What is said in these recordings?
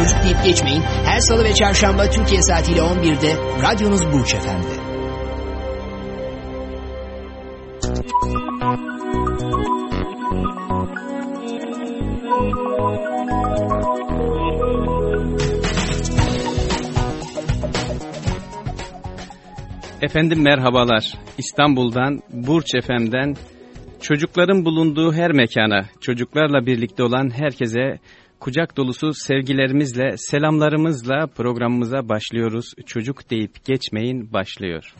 Çocuk deyip geçmeyin. Her salı ve çarşamba Türkiye saatiyle 11'de radyonuz Burç Efendi. Efendim merhabalar. İstanbul'dan, Burç FM'den çocukların bulunduğu her mekana, çocuklarla birlikte olan herkese kucak dolusu sevgilerimizle, selamlarımızla programımıza başlıyoruz. Çocuk deyip geçmeyin başlıyor.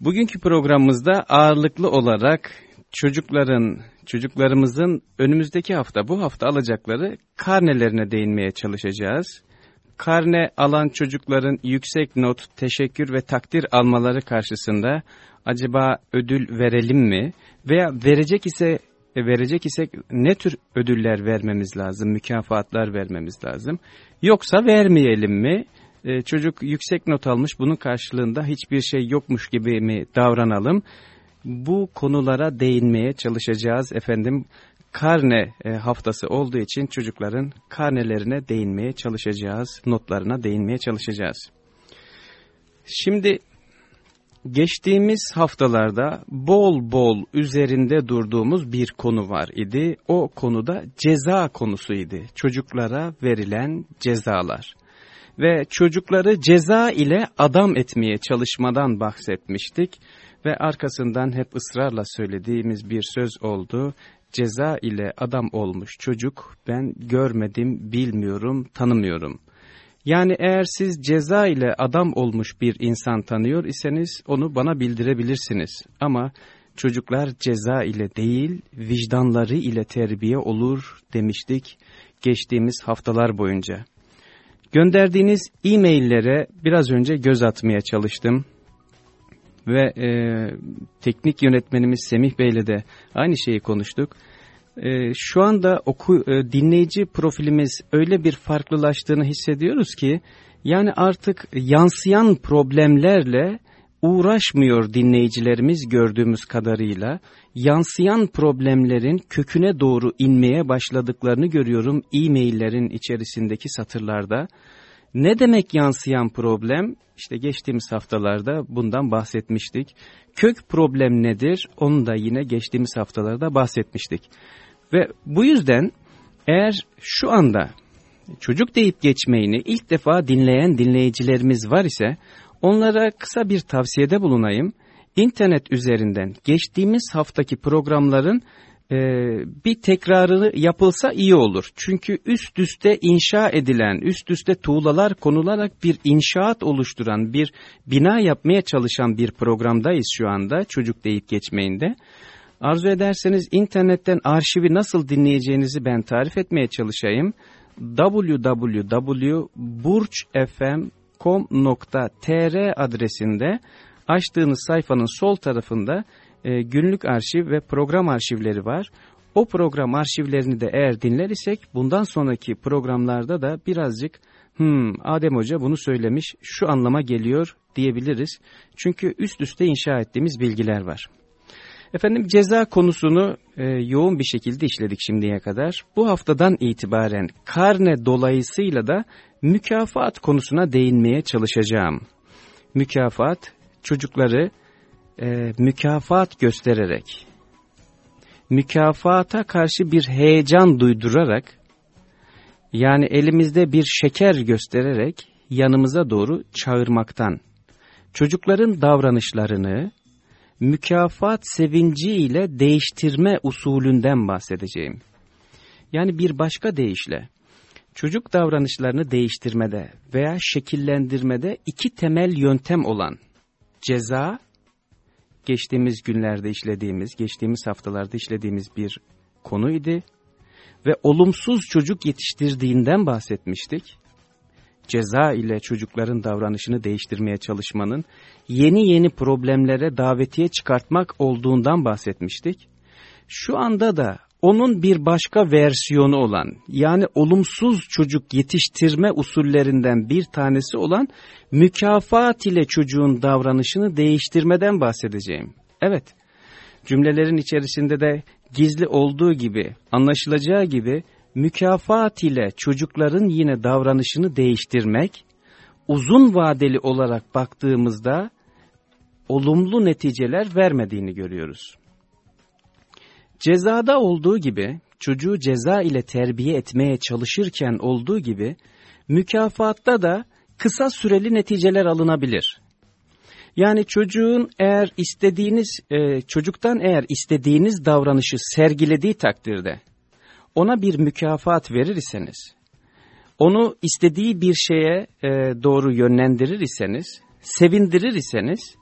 Bugünkü programımızda ağırlıklı olarak çocukların, çocuklarımızın önümüzdeki hafta, bu hafta alacakları karnelerine değinmeye çalışacağız. Karne alan çocukların yüksek not, teşekkür ve takdir almaları karşısında acaba ödül verelim mi? Veya verecek ise verecek isek ne tür ödüller vermemiz lazım, mükafatlar vermemiz lazım? Yoksa vermeyelim mi? Ee, çocuk yüksek not almış, bunun karşılığında hiçbir şey yokmuş gibi mi davranalım? Bu konulara değinmeye çalışacağız efendim. Karne e, haftası olduğu için çocukların karnelerine değinmeye çalışacağız, notlarına değinmeye çalışacağız. Şimdi geçtiğimiz haftalarda bol bol üzerinde durduğumuz bir konu var idi. O konuda ceza konusuydu. Çocuklara verilen cezalar. Ve çocukları ceza ile adam etmeye çalışmadan bahsetmiştik. Ve arkasından hep ısrarla söylediğimiz bir söz oldu. Ceza ile adam olmuş çocuk ben görmedim, bilmiyorum, tanımıyorum. Yani eğer siz ceza ile adam olmuş bir insan tanıyor iseniz onu bana bildirebilirsiniz. Ama çocuklar ceza ile değil vicdanları ile terbiye olur demiştik geçtiğimiz haftalar boyunca. Gönderdiğiniz e-maillere biraz önce göz atmaya çalıştım ve e, teknik yönetmenimiz Semih Bey'le de aynı şeyi konuştuk. E, şu anda oku, e, dinleyici profilimiz öyle bir farklılaştığını hissediyoruz ki yani artık yansıyan problemlerle uğraşmıyor dinleyicilerimiz gördüğümüz kadarıyla. Yansıyan problemlerin köküne doğru inmeye başladıklarını görüyorum e-maillerin içerisindeki satırlarda. Ne demek yansıyan problem? İşte geçtiğimiz haftalarda bundan bahsetmiştik. Kök problem nedir? Onu da yine geçtiğimiz haftalarda bahsetmiştik. Ve bu yüzden eğer şu anda çocuk deyip geçmeyini ilk defa dinleyen dinleyicilerimiz var ise onlara kısa bir tavsiyede bulunayım. İnternet üzerinden geçtiğimiz haftaki programların e, bir tekrarı yapılsa iyi olur. Çünkü üst üste inşa edilen, üst üste tuğlalar konularak bir inşaat oluşturan, bir bina yapmaya çalışan bir programdayız şu anda çocuk deyip geçmeyinde. Arzu ederseniz internetten arşivi nasıl dinleyeceğinizi ben tarif etmeye çalışayım. www.burçfm.com.tr adresinde açtığınız sayfanın sol tarafında e, günlük arşiv ve program arşivleri var. O program arşivlerini de eğer dinler isek bundan sonraki programlarda da birazcık hmm, Adem Hoca bunu söylemiş şu anlama geliyor diyebiliriz. Çünkü üst üste inşa ettiğimiz bilgiler var. Efendim ceza konusunu e, yoğun bir şekilde işledik şimdiye kadar. Bu haftadan itibaren karne dolayısıyla da mükafat konusuna değinmeye çalışacağım. Mükafat çocukları e, mükafat göstererek, mükafata karşı bir heyecan duydurarak, yani elimizde bir şeker göstererek yanımıza doğru çağırmaktan, çocukların davranışlarını mükafat sevinciyle değiştirme usulünden bahsedeceğim. Yani bir başka deyişle, çocuk davranışlarını değiştirmede veya şekillendirmede iki temel yöntem olan ceza geçtiğimiz günlerde işlediğimiz, geçtiğimiz haftalarda işlediğimiz bir konuydu. Ve olumsuz çocuk yetiştirdiğinden bahsetmiştik. Ceza ile çocukların davranışını değiştirmeye çalışmanın yeni yeni problemlere davetiye çıkartmak olduğundan bahsetmiştik. Şu anda da onun bir başka versiyonu olan yani olumsuz çocuk yetiştirme usullerinden bir tanesi olan mükafat ile çocuğun davranışını değiştirmeden bahsedeceğim. Evet cümlelerin içerisinde de gizli olduğu gibi anlaşılacağı gibi mükafat ile çocukların yine davranışını değiştirmek uzun vadeli olarak baktığımızda olumlu neticeler vermediğini görüyoruz. Cezada olduğu gibi, çocuğu ceza ile terbiye etmeye çalışırken olduğu gibi, mükafatta da kısa süreli neticeler alınabilir. Yani çocuğun eğer istediğiniz, e, çocuktan eğer istediğiniz davranışı sergilediği takdirde, ona bir mükafat verir iseniz, onu istediği bir şeye e, doğru yönlendirir iseniz, sevindirir iseniz,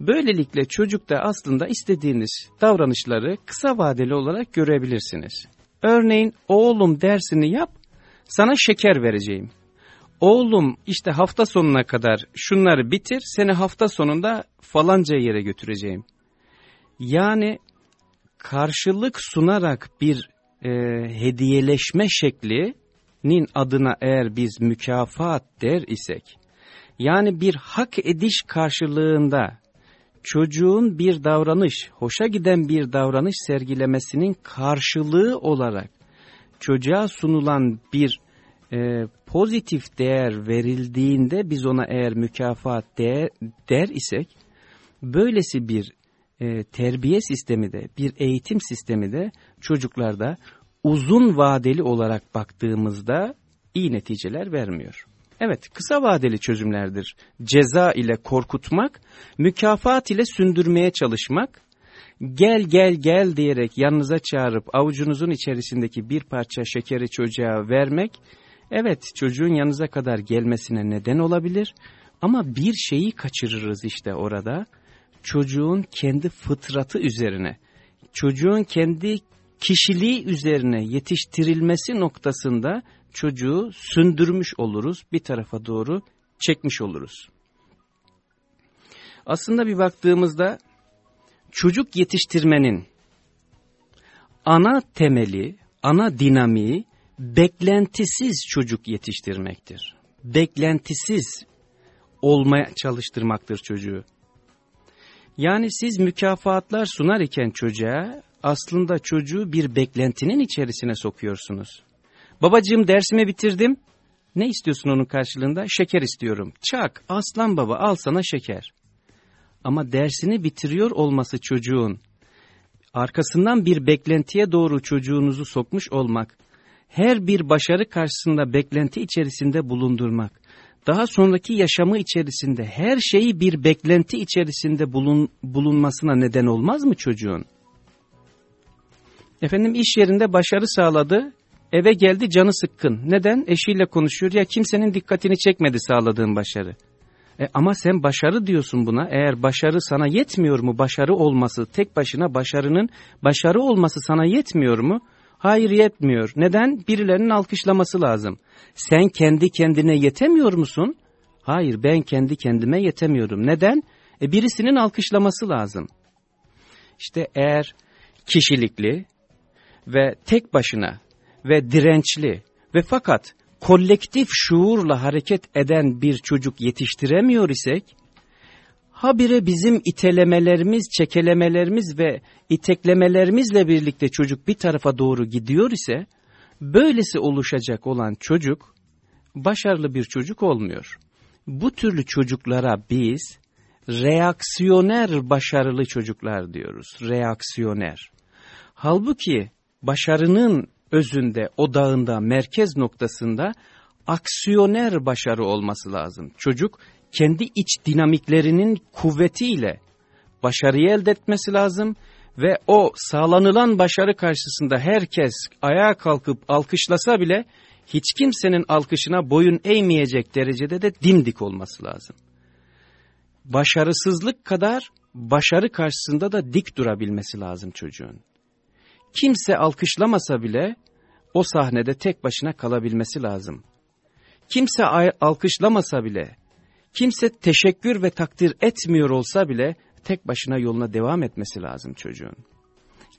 Böylelikle çocukta aslında istediğiniz davranışları kısa vadeli olarak görebilirsiniz. Örneğin oğlum dersini yap, sana şeker vereceğim. Oğlum işte hafta sonuna kadar şunları bitir, seni hafta sonunda falanca yere götüreceğim. Yani karşılık sunarak bir e, hediyeleşme şeklinin adına eğer biz mükafat der isek, yani bir hak ediş karşılığında çocuğun bir davranış, hoşa giden bir davranış sergilemesinin karşılığı olarak çocuğa sunulan bir e, pozitif değer verildiğinde biz ona eğer mükafat değer, der isek, böylesi bir e, terbiye sistemi de, bir eğitim sistemi de çocuklarda uzun vadeli olarak baktığımızda iyi neticeler vermiyor. Evet kısa vadeli çözümlerdir. Ceza ile korkutmak, mükafat ile sündürmeye çalışmak, gel gel gel diyerek yanınıza çağırıp avucunuzun içerisindeki bir parça şekeri çocuğa vermek, evet çocuğun yanınıza kadar gelmesine neden olabilir ama bir şeyi kaçırırız işte orada. Çocuğun kendi fıtratı üzerine, çocuğun kendi kişiliği üzerine yetiştirilmesi noktasında çocuğu sündürmüş oluruz, bir tarafa doğru çekmiş oluruz. Aslında bir baktığımızda çocuk yetiştirmenin ana temeli, ana dinamiği beklentisiz çocuk yetiştirmektir. Beklentisiz olmaya çalıştırmaktır çocuğu. Yani siz mükafatlar sunar iken çocuğa aslında çocuğu bir beklentinin içerisine sokuyorsunuz. Babacığım dersimi bitirdim. Ne istiyorsun onun karşılığında? Şeker istiyorum. Çak aslan baba al sana şeker. Ama dersini bitiriyor olması çocuğun arkasından bir beklentiye doğru çocuğunuzu sokmuş olmak, her bir başarı karşısında beklenti içerisinde bulundurmak, daha sonraki yaşamı içerisinde her şeyi bir beklenti içerisinde bulun, bulunmasına neden olmaz mı çocuğun? Efendim iş yerinde başarı sağladı, Eve geldi canı sıkkın. Neden? Eşiyle konuşuyor. Ya kimsenin dikkatini çekmedi sağladığın başarı. E ama sen başarı diyorsun buna. Eğer başarı sana yetmiyor mu? Başarı olması, tek başına başarının başarı olması sana yetmiyor mu? Hayır yetmiyor. Neden? Birilerinin alkışlaması lazım. Sen kendi kendine yetemiyor musun? Hayır ben kendi kendime yetemiyorum. Neden? E birisinin alkışlaması lazım. İşte eğer kişilikli ve tek başına ve dirençli ve fakat kolektif şuurla hareket eden bir çocuk yetiştiremiyor isek, habire bizim itelemelerimiz, çekelemelerimiz ve iteklemelerimizle birlikte çocuk bir tarafa doğru gidiyor ise, böylesi oluşacak olan çocuk, başarılı bir çocuk olmuyor. Bu türlü çocuklara biz, reaksiyoner başarılı çocuklar diyoruz, reaksiyoner. Halbuki başarının özünde, odağında, merkez noktasında aksiyoner başarı olması lazım. Çocuk kendi iç dinamiklerinin kuvvetiyle başarıyı elde etmesi lazım ve o sağlanılan başarı karşısında herkes ayağa kalkıp alkışlasa bile hiç kimsenin alkışına boyun eğmeyecek derecede de dimdik olması lazım. Başarısızlık kadar başarı karşısında da dik durabilmesi lazım çocuğun. Kimse alkışlamasa bile o sahnede tek başına kalabilmesi lazım. Kimse alkışlamasa bile, kimse teşekkür ve takdir etmiyor olsa bile tek başına yoluna devam etmesi lazım çocuğun.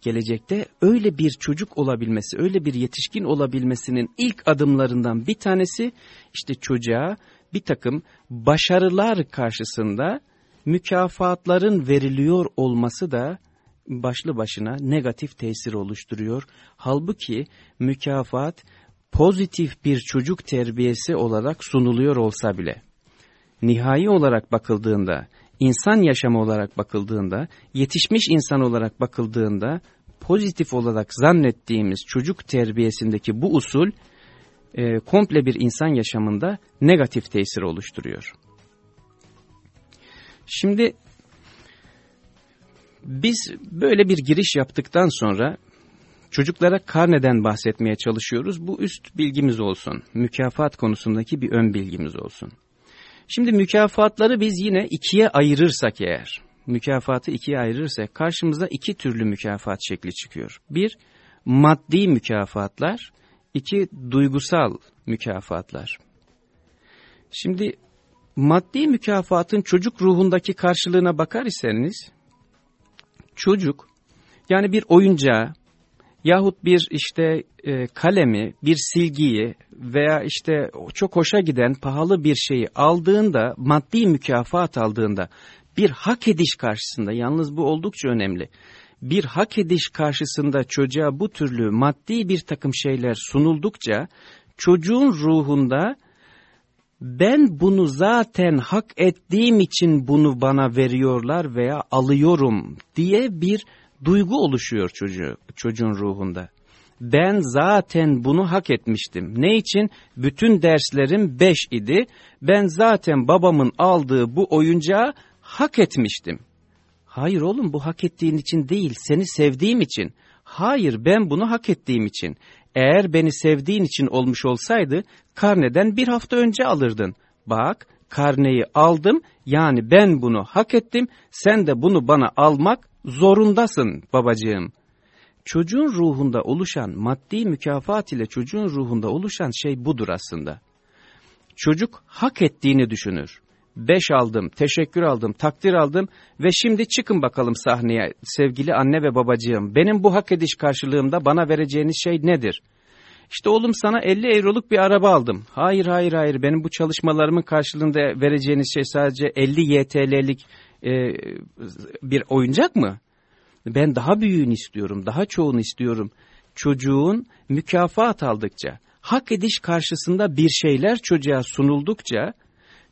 Gelecekte öyle bir çocuk olabilmesi, öyle bir yetişkin olabilmesinin ilk adımlarından bir tanesi işte çocuğa bir takım başarılar karşısında mükafatların veriliyor olması da başlı başına negatif tesir oluşturuyor. Halbuki mükafat pozitif bir çocuk terbiyesi olarak sunuluyor olsa bile, nihai olarak bakıldığında, insan yaşamı olarak bakıldığında, yetişmiş insan olarak bakıldığında, pozitif olarak zannettiğimiz çocuk terbiyesindeki bu usul, e, komple bir insan yaşamında negatif tesir oluşturuyor. Şimdi biz böyle bir giriş yaptıktan sonra çocuklara karneden bahsetmeye çalışıyoruz. Bu üst bilgimiz olsun. Mükafat konusundaki bir ön bilgimiz olsun. Şimdi mükafatları biz yine ikiye ayırırsak eğer, mükafatı ikiye ayırırsak karşımıza iki türlü mükafat şekli çıkıyor. Bir, maddi mükafatlar, iki, duygusal mükafatlar. Şimdi maddi mükafatın çocuk ruhundaki karşılığına bakar iseniz, çocuk yani bir oyuncağı yahut bir işte e, kalemi, bir silgiyi veya işte çok hoşa giden pahalı bir şeyi aldığında, maddi mükafat aldığında bir hak ediş karşısında, yalnız bu oldukça önemli, bir hak ediş karşısında çocuğa bu türlü maddi bir takım şeyler sunuldukça, çocuğun ruhunda ben bunu zaten hak ettiğim için bunu bana veriyorlar veya alıyorum diye bir duygu oluşuyor çocuğu, çocuğun ruhunda. Ben zaten bunu hak etmiştim. Ne için? Bütün derslerim beş idi. Ben zaten babamın aldığı bu oyuncağı hak etmiştim. Hayır oğlum bu hak ettiğin için değil, seni sevdiğim için. Hayır ben bunu hak ettiğim için. Eğer beni sevdiğin için olmuş olsaydı karneden bir hafta önce alırdın. Bak karneyi aldım yani ben bunu hak ettim sen de bunu bana almak zorundasın babacığım. Çocuğun ruhunda oluşan maddi mükafat ile çocuğun ruhunda oluşan şey budur aslında. Çocuk hak ettiğini düşünür. Beş aldım, teşekkür aldım, takdir aldım ve şimdi çıkın bakalım sahneye sevgili anne ve babacığım. Benim bu hak ediş karşılığımda bana vereceğiniz şey nedir? İşte oğlum sana 50 euroluk bir araba aldım. Hayır hayır hayır benim bu çalışmalarımın karşılığında vereceğiniz şey sadece 50 YTL'lik e, bir oyuncak mı? Ben daha büyüğünü istiyorum, daha çoğunu istiyorum. Çocuğun mükafat aldıkça, hak ediş karşısında bir şeyler çocuğa sunuldukça,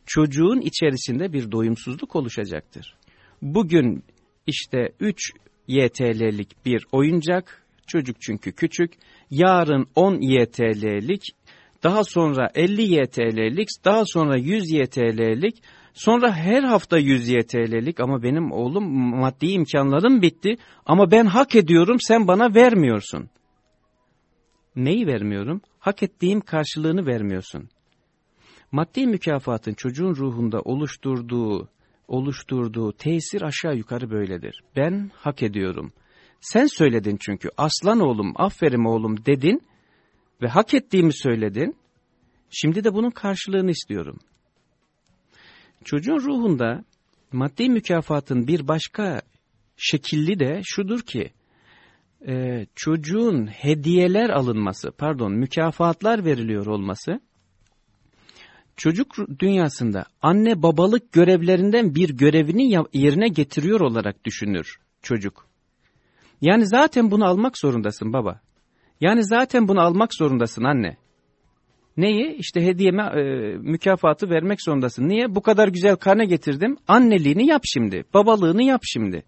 çocuğun içerisinde bir doyumsuzluk oluşacaktır. Bugün işte 3 YTL'lik bir oyuncak, çocuk çünkü küçük, yarın 10 YTL'lik, daha sonra 50 YTL'lik, daha sonra 100 YTL'lik, sonra her hafta 100 YTL'lik ama benim oğlum maddi imkanlarım bitti ama ben hak ediyorum sen bana vermiyorsun. Neyi vermiyorum? Hak ettiğim karşılığını vermiyorsun. Maddi mükafatın çocuğun ruhunda oluşturduğu, oluşturduğu tesir aşağı yukarı böyledir. Ben hak ediyorum. Sen söyledin çünkü aslan oğlum, aferin oğlum dedin ve hak ettiğimi söyledin. Şimdi de bunun karşılığını istiyorum. Çocuğun ruhunda maddi mükafatın bir başka şekilli de şudur ki, e, çocuğun hediyeler alınması, pardon mükafatlar veriliyor olması, çocuk dünyasında anne babalık görevlerinden bir görevini yerine getiriyor olarak düşünür çocuk. Yani zaten bunu almak zorundasın baba. Yani zaten bunu almak zorundasın anne. Neyi? İşte hediyeme e, mükafatı vermek zorundasın. Niye? Bu kadar güzel karne getirdim. Anneliğini yap şimdi. Babalığını yap şimdi.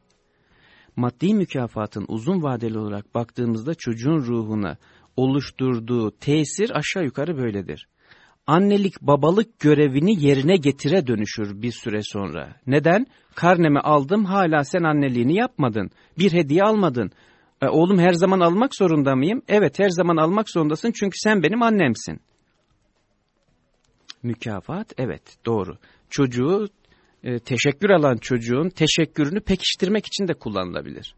Maddi mükafatın uzun vadeli olarak baktığımızda çocuğun ruhuna oluşturduğu tesir aşağı yukarı böyledir annelik babalık görevini yerine getire dönüşür bir süre sonra. Neden? Karnemi aldım hala sen anneliğini yapmadın. Bir hediye almadın. E, oğlum her zaman almak zorunda mıyım? Evet her zaman almak zorundasın çünkü sen benim annemsin. Mükafat evet doğru. Çocuğu e, teşekkür alan çocuğun teşekkürünü pekiştirmek için de kullanılabilir.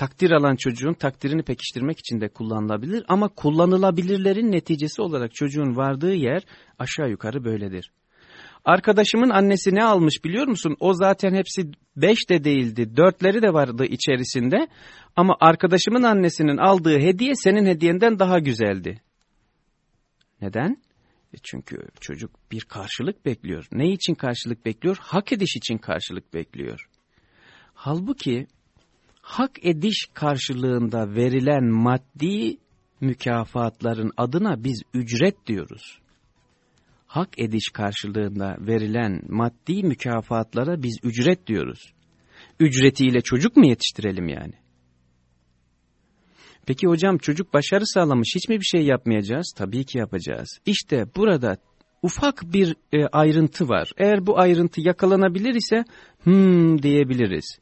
Takdir alan çocuğun takdirini pekiştirmek için de kullanılabilir ama kullanılabilirlerin neticesi olarak çocuğun vardığı yer aşağı yukarı böyledir. Arkadaşımın annesi ne almış biliyor musun? O zaten hepsi beş de değildi, dörtleri de vardı içerisinde. Ama arkadaşımın annesinin aldığı hediye senin hediyenden daha güzeldi. Neden? E çünkü çocuk bir karşılık bekliyor. Ne için karşılık bekliyor? Hak ediş için karşılık bekliyor. Halbuki hak ediş karşılığında verilen maddi mükafatların adına biz ücret diyoruz. Hak ediş karşılığında verilen maddi mükafatlara biz ücret diyoruz. Ücretiyle çocuk mu yetiştirelim yani? Peki hocam çocuk başarı sağlamış hiç mi bir şey yapmayacağız? Tabii ki yapacağız. İşte burada ufak bir e, ayrıntı var. Eğer bu ayrıntı yakalanabilir ise hmm diyebiliriz.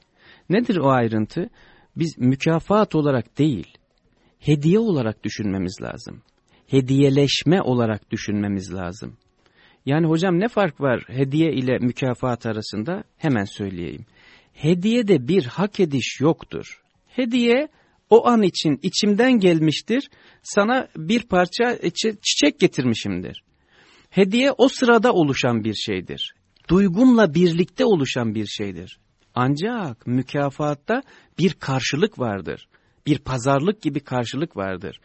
Nedir o ayrıntı? Biz mükafat olarak değil, hediye olarak düşünmemiz lazım. Hediyeleşme olarak düşünmemiz lazım. Yani hocam ne fark var hediye ile mükafat arasında? Hemen söyleyeyim. Hediyede bir hak ediş yoktur. Hediye o an için içimden gelmiştir, sana bir parça çiçek getirmişimdir. Hediye o sırada oluşan bir şeydir. Duygumla birlikte oluşan bir şeydir. Ancak mükafatta bir karşılık vardır. Bir pazarlık gibi karşılık vardır.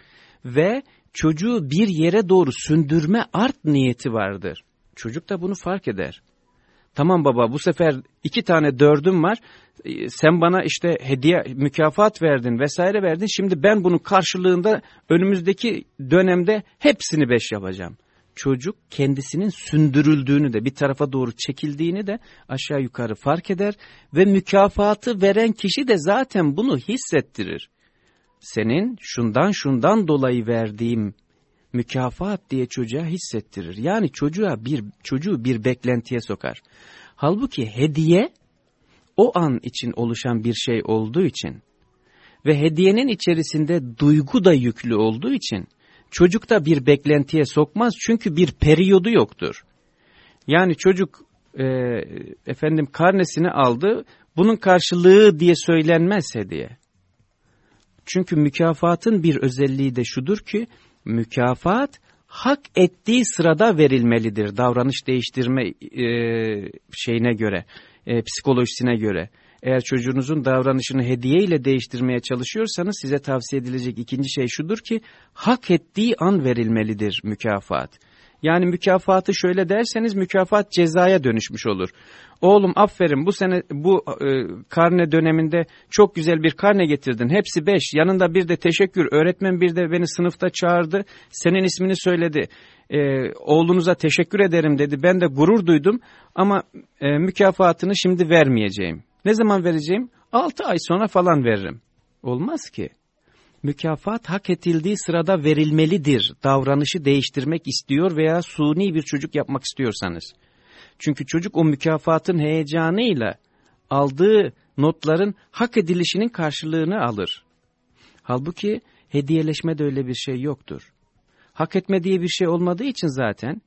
Ve çocuğu bir yere doğru sündürme art niyeti vardır. Çocuk da bunu fark eder. Tamam baba bu sefer iki tane dördüm var. Ee, sen bana işte hediye mükafat verdin vesaire verdin. Şimdi ben bunun karşılığında önümüzdeki dönemde hepsini beş yapacağım. Çocuk kendisinin sündürüldüğünü de bir tarafa doğru çekildiğini de aşağı yukarı fark eder. Ve mükafatı veren kişi de zaten bunu hissettirir. Senin şundan şundan dolayı verdiğim mükafat diye çocuğa hissettirir. Yani çocuğa bir çocuğu bir beklentiye sokar. Halbuki hediye o an için oluşan bir şey olduğu için ve hediyenin içerisinde duygu da yüklü olduğu için çocuk da bir beklentiye sokmaz çünkü bir periyodu yoktur. Yani çocuk e, efendim karnesini aldı bunun karşılığı diye söylenmez hediye. Çünkü mükafatın bir özelliği de şudur ki mükafat hak ettiği sırada verilmelidir davranış değiştirme e, şeyine göre, e, psikolojisine göre. Eğer çocuğunuzun davranışını hediye ile değiştirmeye çalışıyorsanız size tavsiye edilecek ikinci şey şudur ki hak ettiği an verilmelidir mükafat. Yani mükafatı şöyle derseniz mükafat cezaya dönüşmüş olur. Oğlum aferin bu sene bu e, karne döneminde çok güzel bir karne getirdin. Hepsi beş. Yanında bir de teşekkür. Öğretmen bir de beni sınıfta çağırdı. Senin ismini söyledi. E, oğlunuza teşekkür ederim dedi. Ben de gurur duydum ama e, mükafatını şimdi vermeyeceğim. Ne zaman vereceğim? Altı ay sonra falan veririm. Olmaz ki mükafat hak edildiği sırada verilmelidir. Davranışı değiştirmek istiyor veya suni bir çocuk yapmak istiyorsanız. Çünkü çocuk o mükafatın heyecanıyla aldığı notların hak edilişinin karşılığını alır. Halbuki hediyeleşme de öyle bir şey yoktur. Hak etme diye bir şey olmadığı için zaten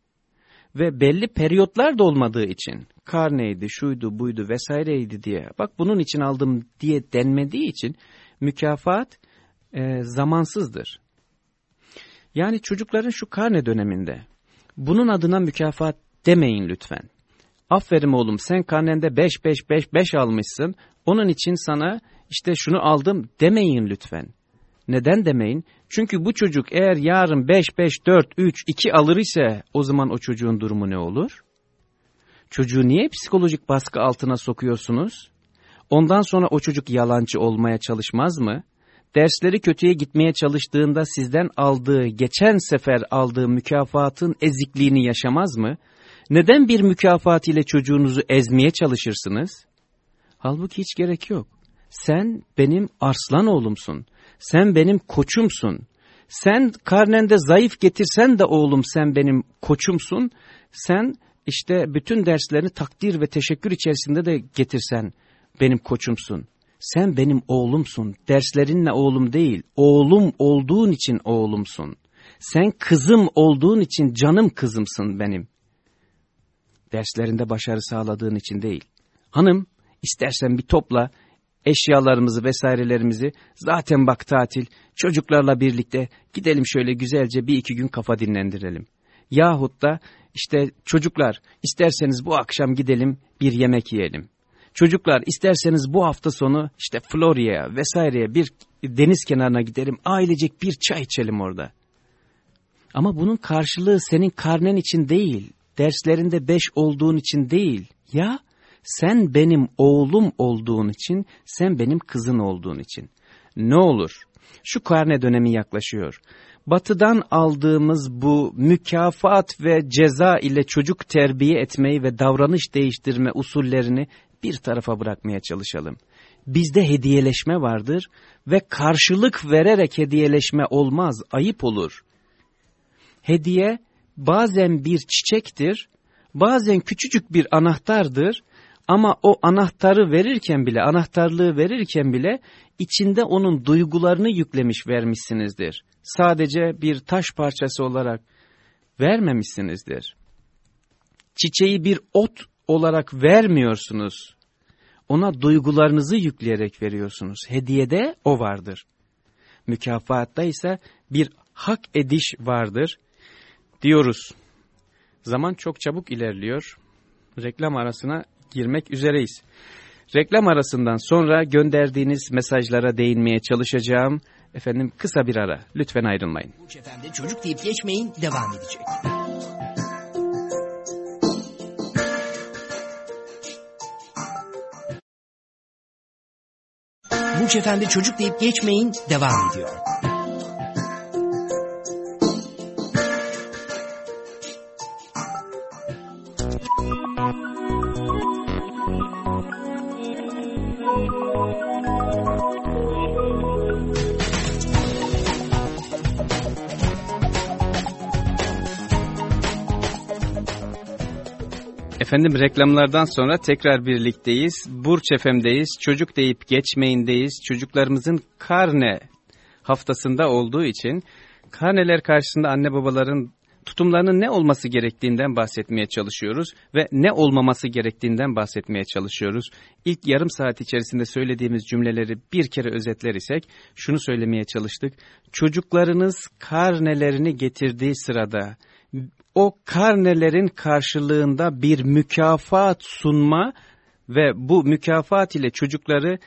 ve belli periyotlar da olmadığı için karneydi, şuydu, buydu vesaireydi diye bak bunun için aldım diye denmediği için mükafat e, zamansızdır. Yani çocukların şu karne döneminde bunun adına mükafat demeyin lütfen. Aferin oğlum sen karnende 5 5 5 5 almışsın. Onun için sana işte şunu aldım demeyin lütfen. Neden demeyin? Çünkü bu çocuk eğer yarın 5 5 4 3 2 alır ise o zaman o çocuğun durumu ne olur? Çocuğu niye psikolojik baskı altına sokuyorsunuz? Ondan sonra o çocuk yalancı olmaya çalışmaz mı? dersleri kötüye gitmeye çalıştığında sizden aldığı, geçen sefer aldığı mükafatın ezikliğini yaşamaz mı? Neden bir mükafat ile çocuğunuzu ezmeye çalışırsınız? Halbuki hiç gerek yok. Sen benim arslan oğlumsun. Sen benim koçumsun. Sen karnende zayıf getirsen de oğlum sen benim koçumsun. Sen işte bütün derslerini takdir ve teşekkür içerisinde de getirsen benim koçumsun. Sen benim oğlumsun, derslerinle oğlum değil, oğlum olduğun için oğlumsun. Sen kızım olduğun için canım kızımsın benim. Derslerinde başarı sağladığın için değil, Hanım istersen bir topla eşyalarımızı vesairelerimizi zaten bak tatil çocuklarla birlikte gidelim şöyle güzelce bir iki gün kafa dinlendirelim. Yahut da işte çocuklar isterseniz bu akşam gidelim bir yemek yiyelim. Çocuklar isterseniz bu hafta sonu işte Florya'ya vesaireye bir deniz kenarına gidelim ailecek bir çay içelim orada. Ama bunun karşılığı senin karnen için değil, derslerinde beş olduğun için değil. Ya sen benim oğlum olduğun için, sen benim kızın olduğun için. Ne olur? Şu karne dönemi yaklaşıyor. Batıdan aldığımız bu mükafat ve ceza ile çocuk terbiye etmeyi ve davranış değiştirme usullerini bir tarafa bırakmaya çalışalım. Bizde hediyeleşme vardır ve karşılık vererek hediyeleşme olmaz, ayıp olur. Hediye bazen bir çiçektir, bazen küçücük bir anahtardır ama o anahtarı verirken bile, anahtarlığı verirken bile içinde onun duygularını yüklemiş vermişsinizdir. Sadece bir taş parçası olarak vermemişsinizdir. Çiçeği bir ot olarak vermiyorsunuz. Ona duygularınızı yükleyerek veriyorsunuz. Hediyede o vardır. Mükafatta ise bir hak ediş vardır. Diyoruz. Zaman çok çabuk ilerliyor. Reklam arasına girmek üzereyiz. Reklam arasından sonra gönderdiğiniz mesajlara değinmeye çalışacağım. Efendim kısa bir ara. Lütfen ayrılmayın. Burç Efendi çocuk deyip geçmeyin devam edecek. Burç Efendi çocuk deyip geçmeyin devam ediyor. Efendim reklamlardan sonra tekrar birlikteyiz. Burç FM'deyiz. Çocuk deyip geçmeyindeyiz. Çocuklarımızın karne haftasında olduğu için karneler karşısında anne babaların tutumlarının ne olması gerektiğinden bahsetmeye çalışıyoruz ve ne olmaması gerektiğinden bahsetmeye çalışıyoruz. İlk yarım saat içerisinde söylediğimiz cümleleri bir kere özetler isek şunu söylemeye çalıştık. Çocuklarınız karnelerini getirdiği sırada o karnelerin karşılığında bir mükafat sunma ve bu mükafat ile çocukları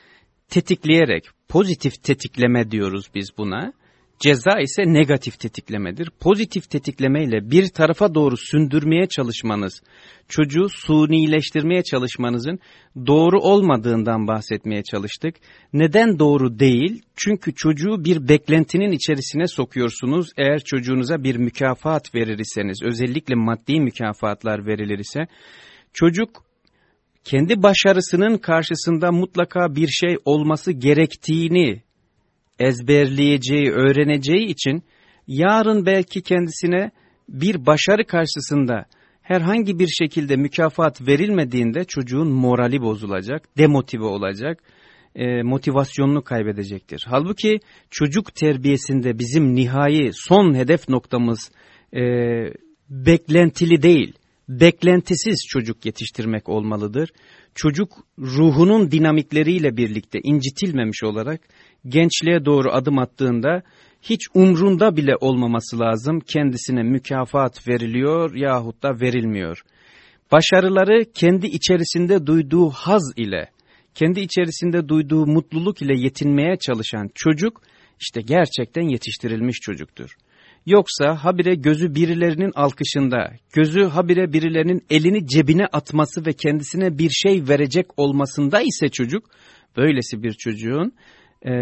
tetikleyerek, pozitif tetikleme diyoruz biz buna. Ceza ise negatif tetiklemedir. Pozitif tetiklemeyle bir tarafa doğru sündürmeye çalışmanız, çocuğu sunileştirmeye çalışmanızın doğru olmadığından bahsetmeye çalıştık. Neden doğru değil? Çünkü çocuğu bir beklentinin içerisine sokuyorsunuz. Eğer çocuğunuza bir mükafat verir iseniz, özellikle maddi mükafatlar verilir ise, çocuk kendi başarısının karşısında mutlaka bir şey olması gerektiğini ezberleyeceği, öğreneceği için yarın belki kendisine bir başarı karşısında herhangi bir şekilde mükafat verilmediğinde çocuğun morali bozulacak, demotive olacak, e, motivasyonunu kaybedecektir. Halbuki çocuk terbiyesinde bizim nihai son hedef noktamız e, beklentili değil, beklentisiz çocuk yetiştirmek olmalıdır. Çocuk ruhunun dinamikleriyle birlikte incitilmemiş olarak gençliğe doğru adım attığında hiç umrunda bile olmaması lazım. Kendisine mükafat veriliyor yahut da verilmiyor. Başarıları kendi içerisinde duyduğu haz ile, kendi içerisinde duyduğu mutluluk ile yetinmeye çalışan çocuk işte gerçekten yetiştirilmiş çocuktur. Yoksa habire gözü birilerinin alkışında, gözü habire birilerinin elini cebine atması ve kendisine bir şey verecek olmasında ise çocuk, böylesi bir çocuğun e,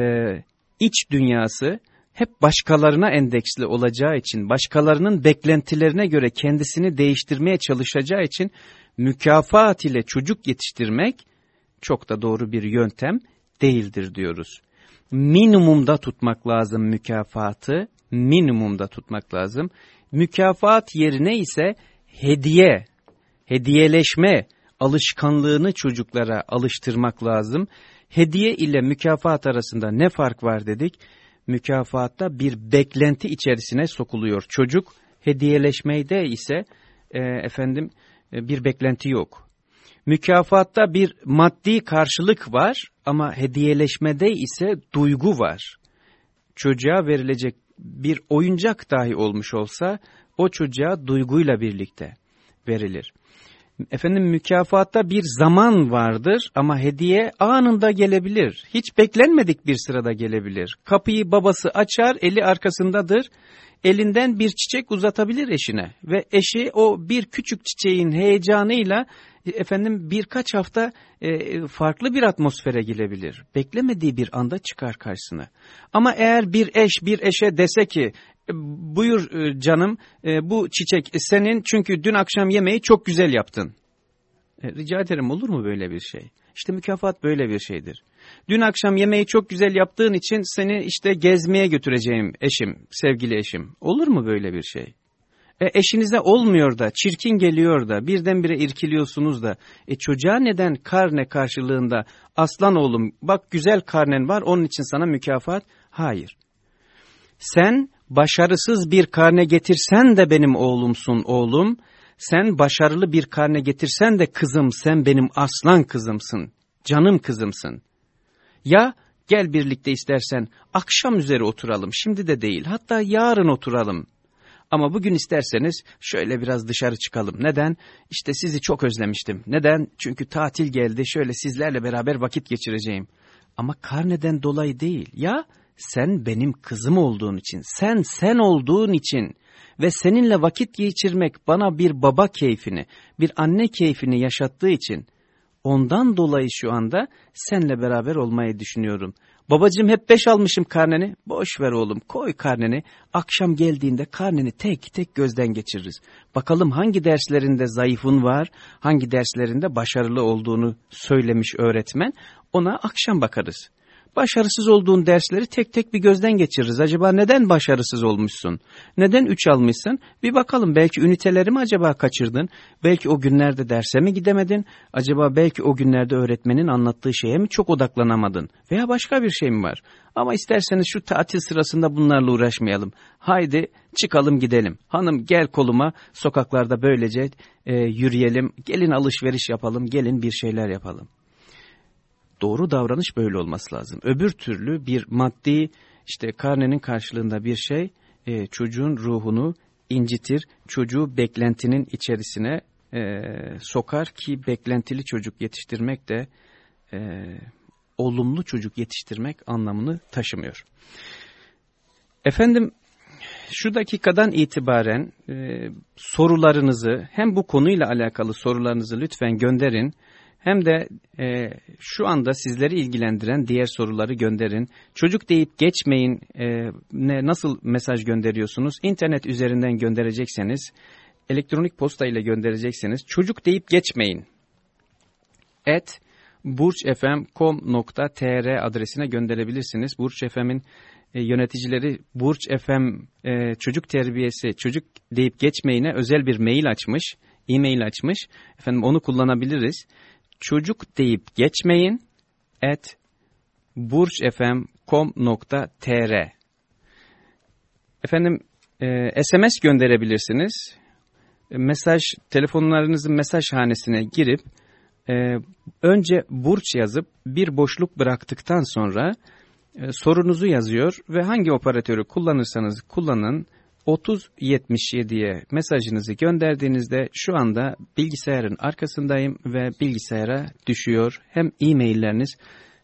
iç dünyası hep başkalarına endeksli olacağı için, başkalarının beklentilerine göre kendisini değiştirmeye çalışacağı için mükafat ile çocuk yetiştirmek çok da doğru bir yöntem değildir diyoruz. Minimumda tutmak lazım mükafatı, minimumda tutmak lazım. Mükafat yerine ise hediye, hediyeleşme alışkanlığını çocuklara alıştırmak lazım. Hediye ile mükafat arasında ne fark var dedik? Mükafatta bir beklenti içerisine sokuluyor çocuk. Hediyeleşmeyde ise e, efendim e, bir beklenti yok. Mükafatta bir maddi karşılık var ama hediyeleşmede ise duygu var. Çocuğa verilecek bir oyuncak dahi olmuş olsa o çocuğa duyguyla birlikte verilir. Efendim mükafatta bir zaman vardır ama hediye anında gelebilir. Hiç beklenmedik bir sırada gelebilir. Kapıyı babası açar, eli arkasındadır. Elinden bir çiçek uzatabilir eşine ve eşi o bir küçük çiçeğin heyecanıyla e, efendim birkaç hafta e, farklı bir atmosfere girebilir. Beklemediği bir anda çıkar karşısına. Ama eğer bir eş bir eşe dese ki buyur e, canım e, bu çiçek senin çünkü dün akşam yemeği çok güzel yaptın. Rica ederim olur mu böyle bir şey? İşte mükafat böyle bir şeydir. Dün akşam yemeği çok güzel yaptığın için seni işte gezmeye götüreceğim eşim, sevgili eşim. Olur mu böyle bir şey? E eşinize olmuyor da, çirkin geliyor da, birdenbire irkiliyorsunuz da. E çocuğa neden karne karşılığında aslan oğlum bak güzel karnen var onun için sana mükafat? Hayır. Sen başarısız bir karne getirsen de benim oğlumsun oğlum. Sen başarılı bir karne getirsen de kızım sen benim aslan kızımsın. Canım kızımsın. Ya gel birlikte istersen akşam üzeri oturalım şimdi de değil hatta yarın oturalım. Ama bugün isterseniz şöyle biraz dışarı çıkalım. Neden? İşte sizi çok özlemiştim. Neden? Çünkü tatil geldi şöyle sizlerle beraber vakit geçireceğim. Ama karneden dolayı değil. Ya sen benim kızım olduğun için, sen sen olduğun için ve seninle vakit geçirmek bana bir baba keyfini, bir anne keyfini yaşattığı için ondan dolayı şu anda senle beraber olmayı düşünüyorum. Babacığım hep beş almışım karneni. Boş ver oğlum koy karneni. Akşam geldiğinde karneni tek tek gözden geçiririz. Bakalım hangi derslerinde zayıfın var, hangi derslerinde başarılı olduğunu söylemiş öğretmen. Ona akşam bakarız. Başarısız olduğun dersleri tek tek bir gözden geçiririz. Acaba neden başarısız olmuşsun? Neden üç almışsın? Bir bakalım belki üniteleri mi acaba kaçırdın? Belki o günlerde derse mi gidemedin? Acaba belki o günlerde öğretmenin anlattığı şeye mi çok odaklanamadın? Veya başka bir şey mi var? Ama isterseniz şu tatil sırasında bunlarla uğraşmayalım. Haydi çıkalım gidelim. Hanım gel koluma sokaklarda böylece e, yürüyelim. Gelin alışveriş yapalım. Gelin bir şeyler yapalım doğru davranış böyle olması lazım. Öbür türlü bir maddi işte karnenin karşılığında bir şey e, çocuğun ruhunu incitir, çocuğu beklentinin içerisine e, sokar ki beklentili çocuk yetiştirmek de e, olumlu çocuk yetiştirmek anlamını taşımıyor. Efendim şu dakikadan itibaren e, sorularınızı hem bu konuyla alakalı sorularınızı lütfen gönderin hem de e, şu anda sizleri ilgilendiren diğer soruları gönderin. Çocuk deyip geçmeyin e, ne nasıl mesaj gönderiyorsunuz? İnternet üzerinden gönderecekseniz, elektronik posta ile gönderecekseniz çocuk deyip geçmeyin. Et burçfm.com.tr adresine gönderebilirsiniz. Burç FM'in e, yöneticileri Burç FM e, çocuk terbiyesi, çocuk deyip geçmeyine özel bir mail açmış, e-mail açmış. Efendim onu kullanabiliriz çocuk deyip geçmeyin et burçfm.com.tr Efendim e, SMS gönderebilirsiniz. E, mesaj telefonlarınızın mesaj hanesine girip e, önce burç yazıp bir boşluk bıraktıktan sonra e, sorunuzu yazıyor ve hangi operatörü kullanırsanız kullanın 3077'ye mesajınızı gönderdiğinizde şu anda bilgisayarın arkasındayım ve bilgisayara düşüyor hem e-mailleriniz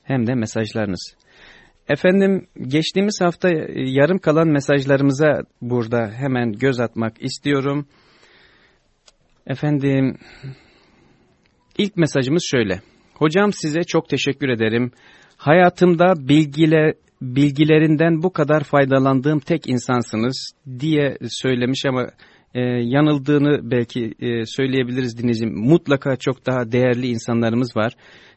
hem de mesajlarınız. Efendim geçtiğimiz hafta e, yarım kalan mesajlarımıza burada hemen göz atmak istiyorum. Efendim ilk mesajımız şöyle. Hocam size çok teşekkür ederim. Hayatımda bilgile, bilgilerinden bu kadar faydalandığım tek insansınız diye söylemiş ama e, yanıldığını belki e, söyleyebiliriz dinleyicim. Mutlaka çok daha değerli insanlarımız var.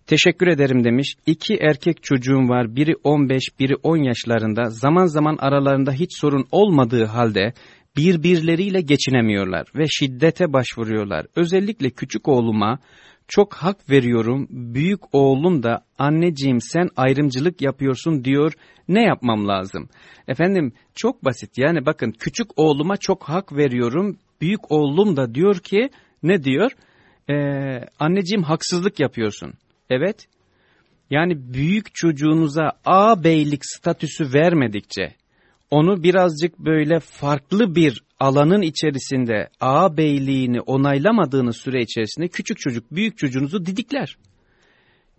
Teşekkür ederim demiş. İki erkek çocuğum var. Biri 15, biri 10 yaşlarında. Zaman zaman aralarında hiç sorun olmadığı halde birbirleriyle geçinemiyorlar ve şiddete başvuruyorlar. Özellikle küçük oğluma çok hak veriyorum. Büyük oğlum da anneciğim sen ayrımcılık yapıyorsun diyor. Ne yapmam lazım? Efendim çok basit. Yani bakın küçük oğluma çok hak veriyorum. Büyük oğlum da diyor ki ne diyor? Ee, anneciğim haksızlık yapıyorsun. Evet. Yani büyük çocuğunuza ağabeylik statüsü vermedikçe, onu birazcık böyle farklı bir alanın içerisinde ağabeyliğini onaylamadığınız süre içerisinde küçük çocuk büyük çocuğunuzu didikler.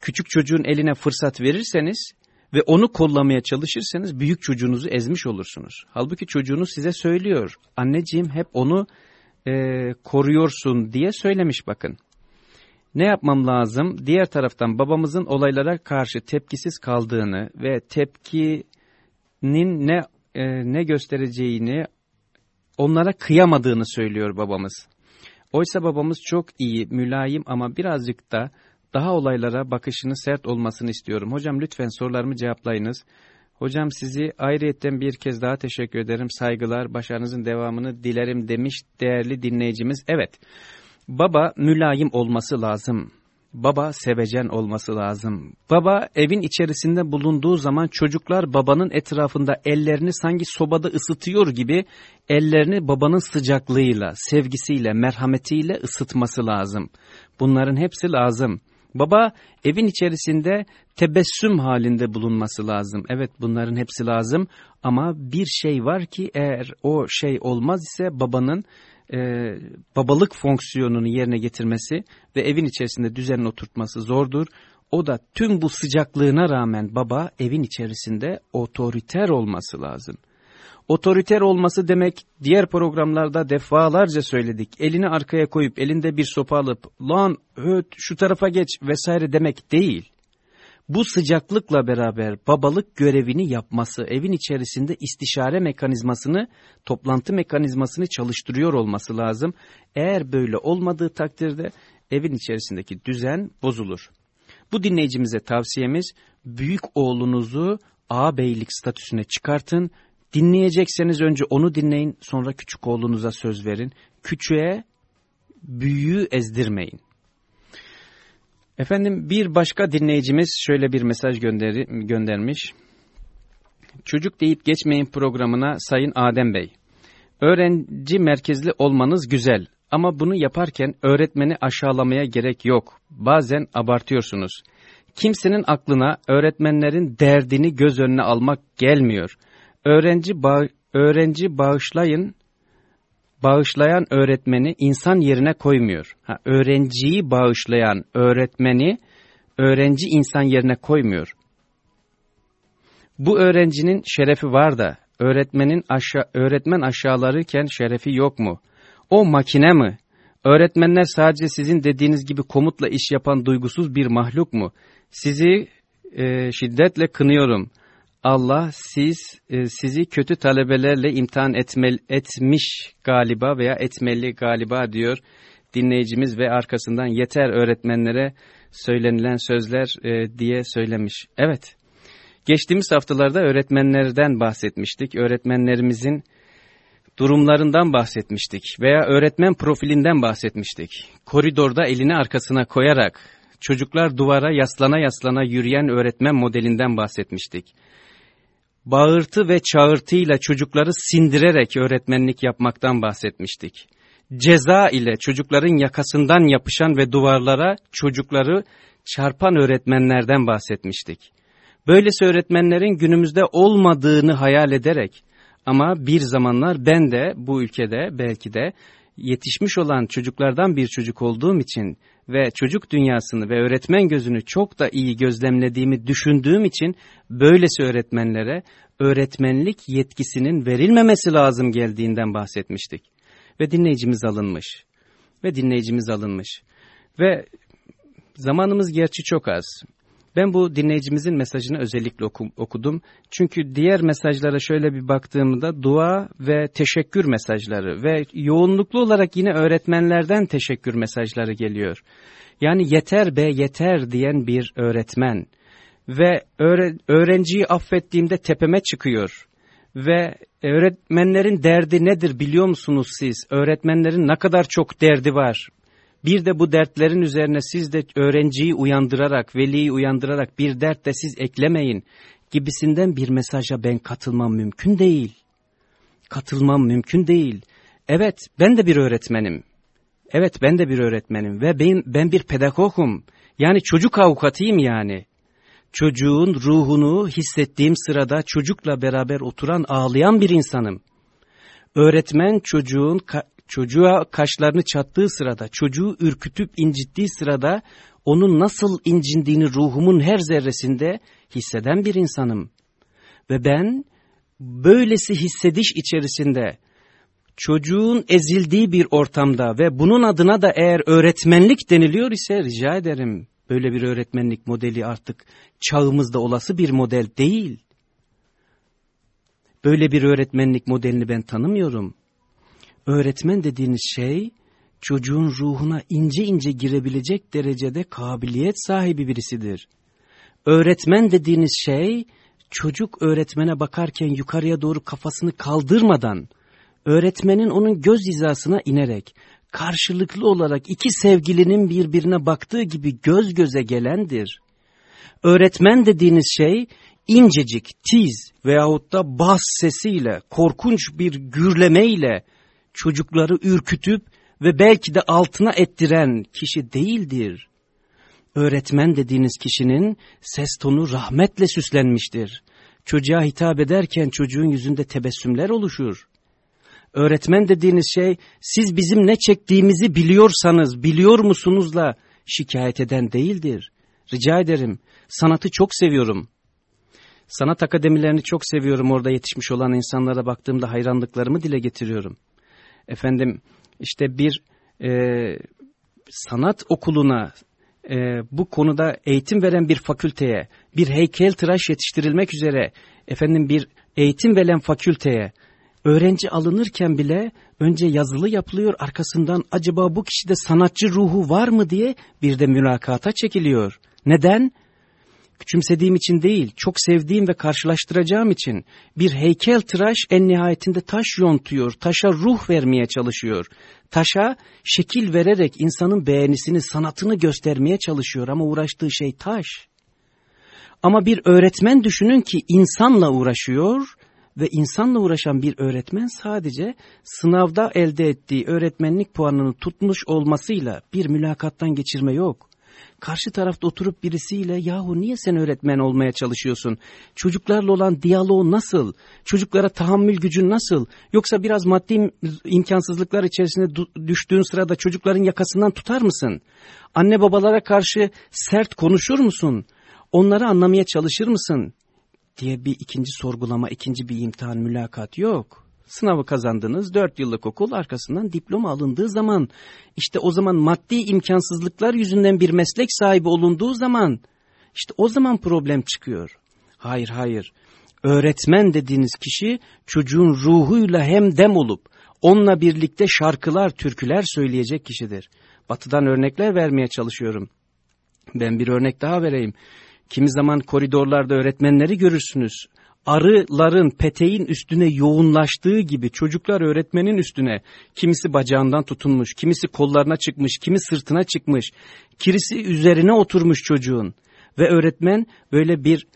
Küçük çocuğun eline fırsat verirseniz ve onu kollamaya çalışırsanız büyük çocuğunuzu ezmiş olursunuz. Halbuki çocuğunuz size söylüyor. Anneciğim hep onu e, koruyorsun diye söylemiş bakın. Ne yapmam lazım? Diğer taraftan babamızın olaylara karşı tepkisiz kaldığını ve tepkinin ne e, ne göstereceğini onlara kıyamadığını söylüyor babamız. Oysa babamız çok iyi, mülayim ama birazcık da daha olaylara bakışını sert olmasını istiyorum. Hocam lütfen sorularımı cevaplayınız. Hocam sizi ayrıyetten bir kez daha teşekkür ederim. Saygılar, başarınızın devamını dilerim demiş değerli dinleyicimiz. Evet, baba mülayim olması lazım. Baba sevecen olması lazım. Baba evin içerisinde bulunduğu zaman çocuklar babanın etrafında ellerini sanki sobada ısıtıyor gibi ellerini babanın sıcaklığıyla, sevgisiyle, merhametiyle ısıtması lazım. Bunların hepsi lazım. Baba evin içerisinde tebessüm halinde bulunması lazım. Evet bunların hepsi lazım ama bir şey var ki eğer o şey olmaz ise babanın e, babalık fonksiyonunu yerine getirmesi ve evin içerisinde düzen oturtması zordur. O da tüm bu sıcaklığına rağmen baba evin içerisinde otoriter olması lazım. Otoriter olması demek diğer programlarda defalarca söyledik. Elini arkaya koyup elinde bir sopa alıp lan höt şu tarafa geç vesaire demek değil. Bu sıcaklıkla beraber babalık görevini yapması, evin içerisinde istişare mekanizmasını, toplantı mekanizmasını çalıştırıyor olması lazım. Eğer böyle olmadığı takdirde evin içerisindeki düzen bozulur. Bu dinleyicimize tavsiyemiz büyük oğlunuzu ağabeylik statüsüne çıkartın Dinleyecekseniz önce onu dinleyin sonra küçük oğlunuza söz verin. Küçüğe büyüğü ezdirmeyin. Efendim bir başka dinleyicimiz şöyle bir mesaj gönderi, göndermiş. Çocuk deyip geçmeyin programına Sayın Adem Bey. Öğrenci merkezli olmanız güzel ama bunu yaparken öğretmeni aşağılamaya gerek yok. Bazen abartıyorsunuz. Kimsenin aklına öğretmenlerin derdini göz önüne almak gelmiyor öğrenci bağ, öğrenci bağışlayın bağışlayan öğretmeni insan yerine koymuyor. Ha, öğrenciyi bağışlayan öğretmeni öğrenci insan yerine koymuyor. Bu öğrencinin şerefi var da öğretmenin aşağı, öğretmen aşağılarıyken şerefi yok mu? O makine mi? Öğretmenler sadece sizin dediğiniz gibi komutla iş yapan duygusuz bir mahluk mu? Sizi e, şiddetle kınıyorum. Allah siz e, sizi kötü talebelerle imtihan etmel, etmiş galiba veya etmeli galiba diyor dinleyicimiz ve arkasından yeter öğretmenlere söylenilen sözler e, diye söylemiş. Evet geçtiğimiz haftalarda öğretmenlerden bahsetmiştik. Öğretmenlerimizin durumlarından bahsetmiştik veya öğretmen profilinden bahsetmiştik. Koridorda elini arkasına koyarak çocuklar duvara yaslana yaslana yürüyen öğretmen modelinden bahsetmiştik bağırtı ve çağırtıyla çocukları sindirerek öğretmenlik yapmaktan bahsetmiştik. Ceza ile çocukların yakasından yapışan ve duvarlara çocukları çarpan öğretmenlerden bahsetmiştik. Böylesi öğretmenlerin günümüzde olmadığını hayal ederek ama bir zamanlar ben de bu ülkede belki de yetişmiş olan çocuklardan bir çocuk olduğum için ve çocuk dünyasını ve öğretmen gözünü çok da iyi gözlemlediğimi düşündüğüm için böylesi öğretmenlere öğretmenlik yetkisinin verilmemesi lazım geldiğinden bahsetmiştik. Ve dinleyicimiz alınmış. Ve dinleyicimiz alınmış. Ve zamanımız gerçi çok az. Ben bu dinleyicimizin mesajını özellikle okudum. Çünkü diğer mesajlara şöyle bir baktığımda dua ve teşekkür mesajları ve yoğunluklu olarak yine öğretmenlerden teşekkür mesajları geliyor. Yani yeter be yeter diyen bir öğretmen ve öğrenciyi affettiğimde tepeme çıkıyor. Ve öğretmenlerin derdi nedir biliyor musunuz siz? Öğretmenlerin ne kadar çok derdi var. Bir de bu dertlerin üzerine siz de öğrenciyi uyandırarak, veliyi uyandırarak bir dert de siz eklemeyin gibisinden bir mesaja ben katılmam mümkün değil. Katılmam mümkün değil. Evet ben de bir öğretmenim. Evet ben de bir öğretmenim ve ben, ben bir pedagogum. Yani çocuk avukatıyım yani. Çocuğun ruhunu hissettiğim sırada çocukla beraber oturan ağlayan bir insanım. Öğretmen çocuğun çocuğa kaşlarını çattığı sırada, çocuğu ürkütüp incittiği sırada onun nasıl incindiğini ruhumun her zerresinde hisseden bir insanım. Ve ben böylesi hissediş içerisinde çocuğun ezildiği bir ortamda ve bunun adına da eğer öğretmenlik deniliyor ise rica ederim böyle bir öğretmenlik modeli artık çağımızda olası bir model değil. Böyle bir öğretmenlik modelini ben tanımıyorum. Öğretmen dediğiniz şey çocuğun ruhuna ince ince girebilecek derecede kabiliyet sahibi birisidir. Öğretmen dediğiniz şey çocuk öğretmene bakarken yukarıya doğru kafasını kaldırmadan öğretmenin onun göz hizasına inerek karşılıklı olarak iki sevgilinin birbirine baktığı gibi göz göze gelendir. Öğretmen dediğiniz şey incecik, tiz veyahut da bas sesiyle, korkunç bir gürlemeyle çocukları ürkütüp ve belki de altına ettiren kişi değildir. Öğretmen dediğiniz kişinin ses tonu rahmetle süslenmiştir. Çocuğa hitap ederken çocuğun yüzünde tebessümler oluşur. Öğretmen dediğiniz şey siz bizim ne çektiğimizi biliyorsanız biliyor musunuzla şikayet eden değildir. Rica ederim sanatı çok seviyorum. Sanat akademilerini çok seviyorum orada yetişmiş olan insanlara baktığımda hayranlıklarımı dile getiriyorum. Efendim işte bir e, sanat okuluna e, bu konuda eğitim veren bir fakülteye, bir heykel tıraş yetiştirilmek üzere efendim bir eğitim veren fakülteye öğrenci alınırken bile önce yazılı yapılıyor arkasından acaba bu kişide sanatçı ruhu var mı diye bir de mülakata çekiliyor. Neden? Küçümsediğim için değil, çok sevdiğim ve karşılaştıracağım için bir heykel tıraş en nihayetinde taş yontuyor, taşa ruh vermeye çalışıyor. Taşa şekil vererek insanın beğenisini, sanatını göstermeye çalışıyor ama uğraştığı şey taş. Ama bir öğretmen düşünün ki insanla uğraşıyor ve insanla uğraşan bir öğretmen sadece sınavda elde ettiği öğretmenlik puanını tutmuş olmasıyla bir mülakattan geçirme yok. Karşı tarafta oturup birisiyle yahu niye sen öğretmen olmaya çalışıyorsun? Çocuklarla olan diyaloğu nasıl? Çocuklara tahammül gücün nasıl? Yoksa biraz maddi imkansızlıklar içerisinde düştüğün sırada çocukların yakasından tutar mısın? Anne babalara karşı sert konuşur musun? Onları anlamaya çalışır mısın? diye bir ikinci sorgulama, ikinci bir imtihan, mülakat yok. Sınavı kazandınız, dört yıllık okul arkasından diploma alındığı zaman, işte o zaman maddi imkansızlıklar yüzünden bir meslek sahibi olunduğu zaman, işte o zaman problem çıkıyor. Hayır hayır, öğretmen dediğiniz kişi çocuğun ruhuyla hem dem olup, onunla birlikte şarkılar, türküler söyleyecek kişidir. Batıdan örnekler vermeye çalışıyorum. Ben bir örnek daha vereyim. Kimi zaman koridorlarda öğretmenleri görürsünüz. Arıların peteğin üstüne yoğunlaştığı gibi çocuklar öğretmenin üstüne kimisi bacağından tutunmuş, kimisi kollarına çıkmış, kimi sırtına çıkmış, kirisi üzerine oturmuş çocuğun. Ve öğretmen böyle bir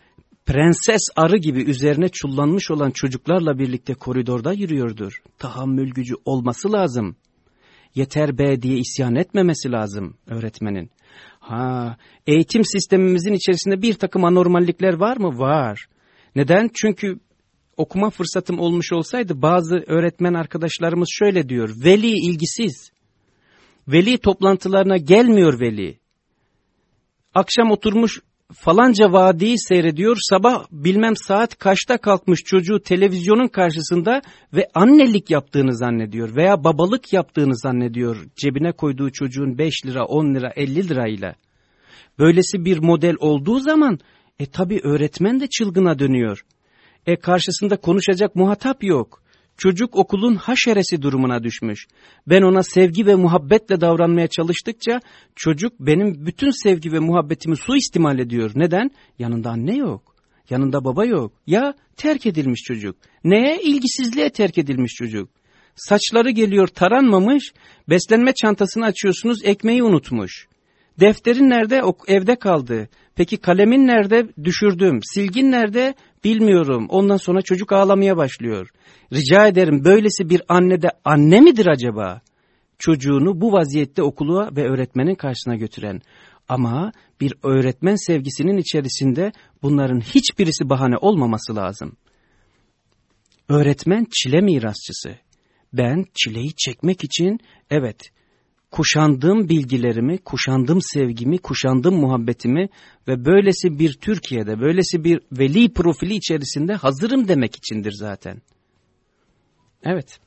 prenses arı gibi üzerine çullanmış olan çocuklarla birlikte koridorda yürüyordur. Tahammül gücü olması lazım. Yeter be diye isyan etmemesi lazım öğretmenin. Ha, eğitim sistemimizin içerisinde bir takım anormallikler var mı? Var. Neden? Çünkü okuma fırsatım olmuş olsaydı bazı öğretmen arkadaşlarımız şöyle diyor. Veli ilgisiz. Veli toplantılarına gelmiyor veli. Akşam oturmuş falanca vadiyi seyrediyor. Sabah bilmem saat kaçta kalkmış çocuğu televizyonun karşısında ve annelik yaptığını zannediyor veya babalık yaptığını zannediyor. Cebine koyduğu çocuğun 5 lira, 10 lira, 50 lirayla. Böylesi bir model olduğu zaman e tabi öğretmen de çılgına dönüyor. E karşısında konuşacak muhatap yok. Çocuk okulun haşeresi durumuna düşmüş. Ben ona sevgi ve muhabbetle davranmaya çalıştıkça çocuk benim bütün sevgi ve muhabbetimi suistimal ediyor. Neden? Yanında anne yok. Yanında baba yok. Ya terk edilmiş çocuk. Neye? İlgisizliğe terk edilmiş çocuk. Saçları geliyor taranmamış, beslenme çantasını açıyorsunuz ekmeği unutmuş. Defterin nerede? O, evde kaldı. Peki kalemin nerede? Düşürdüm. Silgin nerede? Bilmiyorum. Ondan sonra çocuk ağlamaya başlıyor. Rica ederim böylesi bir anne de anne midir acaba? çocuğunu bu vaziyette okula ve öğretmenin karşısına götüren. Ama bir öğretmen sevgisinin içerisinde bunların hiçbirisi bahane olmaması lazım. Öğretmen çile mirasçısı. Ben çileyi çekmek için evet kuşandığım bilgilerimi, kuşandığım sevgimi, kuşandığım muhabbetimi ve böylesi bir Türkiye'de, böylesi bir veli profili içerisinde hazırım demek içindir zaten. Evet,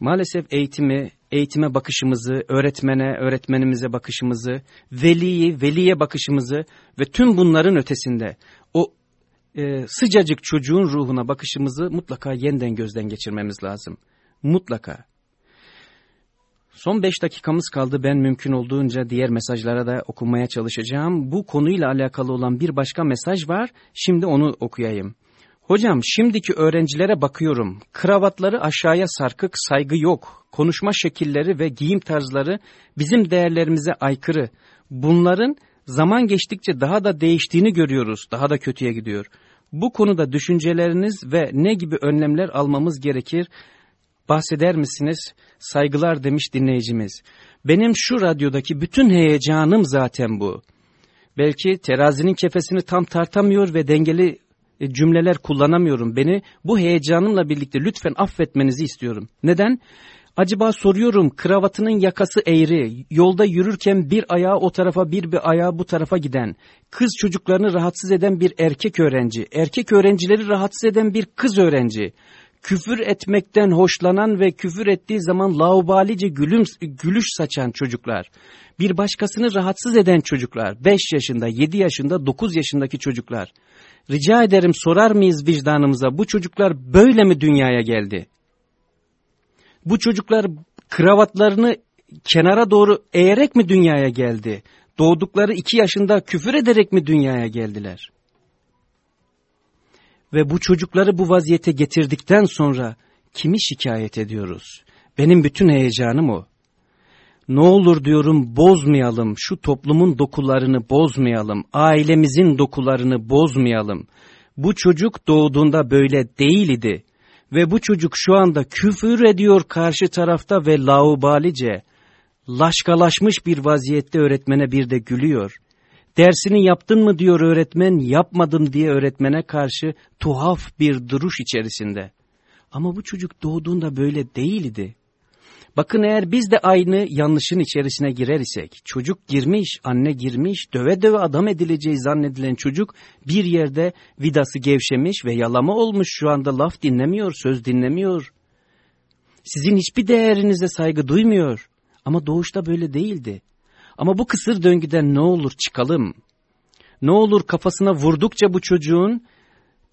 maalesef eğitimi, eğitime bakışımızı, öğretmene, öğretmenimize bakışımızı, veliyi, veliye bakışımızı ve tüm bunların ötesinde o e, sıcacık çocuğun ruhuna bakışımızı mutlaka yeniden gözden geçirmemiz lazım. Mutlaka. Son beş dakikamız kaldı. Ben mümkün olduğunca diğer mesajlara da okumaya çalışacağım. Bu konuyla alakalı olan bir başka mesaj var. Şimdi onu okuyayım. Hocam şimdiki öğrencilere bakıyorum. Kravatları aşağıya sarkık, saygı yok. Konuşma şekilleri ve giyim tarzları bizim değerlerimize aykırı. Bunların zaman geçtikçe daha da değiştiğini görüyoruz. Daha da kötüye gidiyor. Bu konuda düşünceleriniz ve ne gibi önlemler almamız gerekir? Bahseder misiniz? Saygılar demiş dinleyicimiz. Benim şu radyodaki bütün heyecanım zaten bu. Belki terazinin kefesini tam tartamıyor ve dengeli e, cümleler kullanamıyorum. Beni bu heyecanımla birlikte lütfen affetmenizi istiyorum. Neden? Acaba soruyorum kravatının yakası eğri, yolda yürürken bir ayağı o tarafa bir bir ayağı bu tarafa giden, kız çocuklarını rahatsız eden bir erkek öğrenci, erkek öğrencileri rahatsız eden bir kız öğrenci, küfür etmekten hoşlanan ve küfür ettiği zaman laubalice gülüm, gülüş saçan çocuklar, bir başkasını rahatsız eden çocuklar, 5 yaşında, 7 yaşında, 9 yaşındaki çocuklar. Rica ederim sorar mıyız vicdanımıza bu çocuklar böyle mi dünyaya geldi? Bu çocuklar kravatlarını kenara doğru eğerek mi dünyaya geldi? Doğdukları 2 yaşında küfür ederek mi dünyaya geldiler? Ve bu çocukları bu vaziyete getirdikten sonra kimi şikayet ediyoruz? Benim bütün heyecanım o. Ne olur diyorum bozmayalım, şu toplumun dokularını bozmayalım, ailemizin dokularını bozmayalım. Bu çocuk doğduğunda böyle değildi ve bu çocuk şu anda küfür ediyor karşı tarafta ve laubalice, laşkalaşmış bir vaziyette öğretmene bir de gülüyor. Dersini yaptın mı diyor öğretmen, yapmadım diye öğretmene karşı tuhaf bir duruş içerisinde. Ama bu çocuk doğduğunda böyle değildi. Bakın eğer biz de aynı yanlışın içerisine girer isek, çocuk girmiş, anne girmiş, döve döve adam edileceği zannedilen çocuk bir yerde vidası gevşemiş ve yalama olmuş şu anda laf dinlemiyor, söz dinlemiyor. Sizin hiçbir değerinize saygı duymuyor. Ama doğuşta böyle değildi. Ama bu kısır döngüden ne olur çıkalım. Ne olur kafasına vurdukça bu çocuğun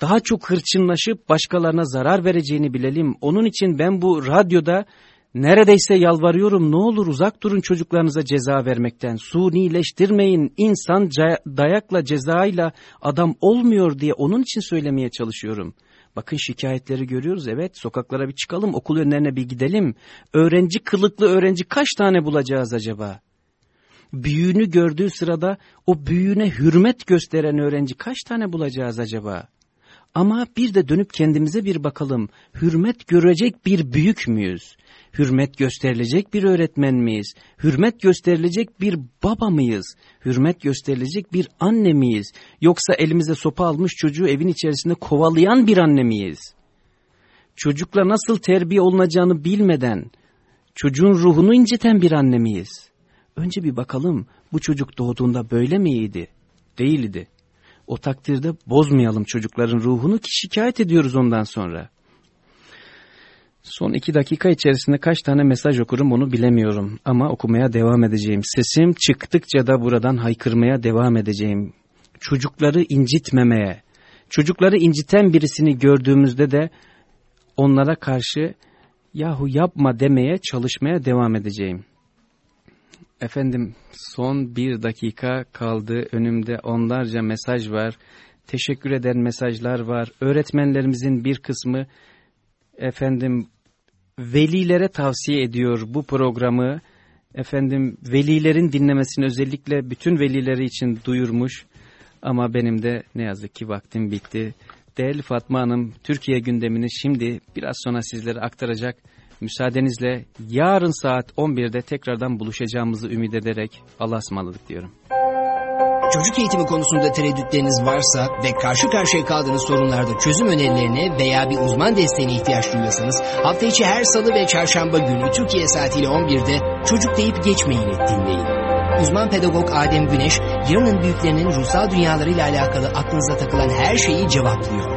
daha çok hırçınlaşıp başkalarına zarar vereceğini bilelim. Onun için ben bu radyoda neredeyse yalvarıyorum ne olur uzak durun çocuklarınıza ceza vermekten. Sunileştirmeyin insan dayakla cezayla adam olmuyor diye onun için söylemeye çalışıyorum. Bakın şikayetleri görüyoruz evet sokaklara bir çıkalım okul önlerine bir gidelim. Öğrenci kılıklı öğrenci kaç tane bulacağız acaba? Büyüğünü gördüğü sırada o büyüğüne hürmet gösteren öğrenci kaç tane bulacağız acaba? Ama bir de dönüp kendimize bir bakalım. Hürmet görecek bir büyük müyüz? Hürmet gösterilecek bir öğretmen miyiz? Hürmet gösterilecek bir baba mıyız? Hürmet gösterilecek bir anne miyiz? Yoksa elimize sopa almış çocuğu evin içerisinde kovalayan bir anne miyiz? Çocukla nasıl terbiye olunacağını bilmeden çocuğun ruhunu inciten bir anne miyiz? Önce bir bakalım bu çocuk doğduğunda böyle miydi? Değildi. O takdirde bozmayalım çocukların ruhunu ki şikayet ediyoruz ondan sonra. Son iki dakika içerisinde kaç tane mesaj okurum onu bilemiyorum ama okumaya devam edeceğim. Sesim çıktıkça da buradan haykırmaya devam edeceğim. Çocukları incitmemeye, çocukları inciten birisini gördüğümüzde de onlara karşı yahu yapma demeye çalışmaya devam edeceğim. Efendim son bir dakika kaldı. Önümde onlarca mesaj var. Teşekkür eden mesajlar var. Öğretmenlerimizin bir kısmı efendim velilere tavsiye ediyor bu programı. Efendim velilerin dinlemesini özellikle bütün velileri için duyurmuş. Ama benim de ne yazık ki vaktim bitti. Değerli Fatma Hanım Türkiye gündemini şimdi biraz sonra sizlere aktaracak. Müsaadenizle yarın saat 11'de tekrardan buluşacağımızı ümit ederek Allah'a ısmarladık diyorum. Çocuk eğitimi konusunda tereddütleriniz varsa ve karşı karşıya kaldığınız sorunlarda çözüm önerilerine veya bir uzman desteğine ihtiyaç duyuyorsanız hafta içi her salı ve çarşamba günü Türkiye saatiyle 11'de Çocuk Deyip Geçmeyin dinleyin. Uzman pedagog Adem Güneş, yarının büyüklerinin ruhsal dünyalarıyla alakalı aklınıza takılan her şeyi cevaplıyor.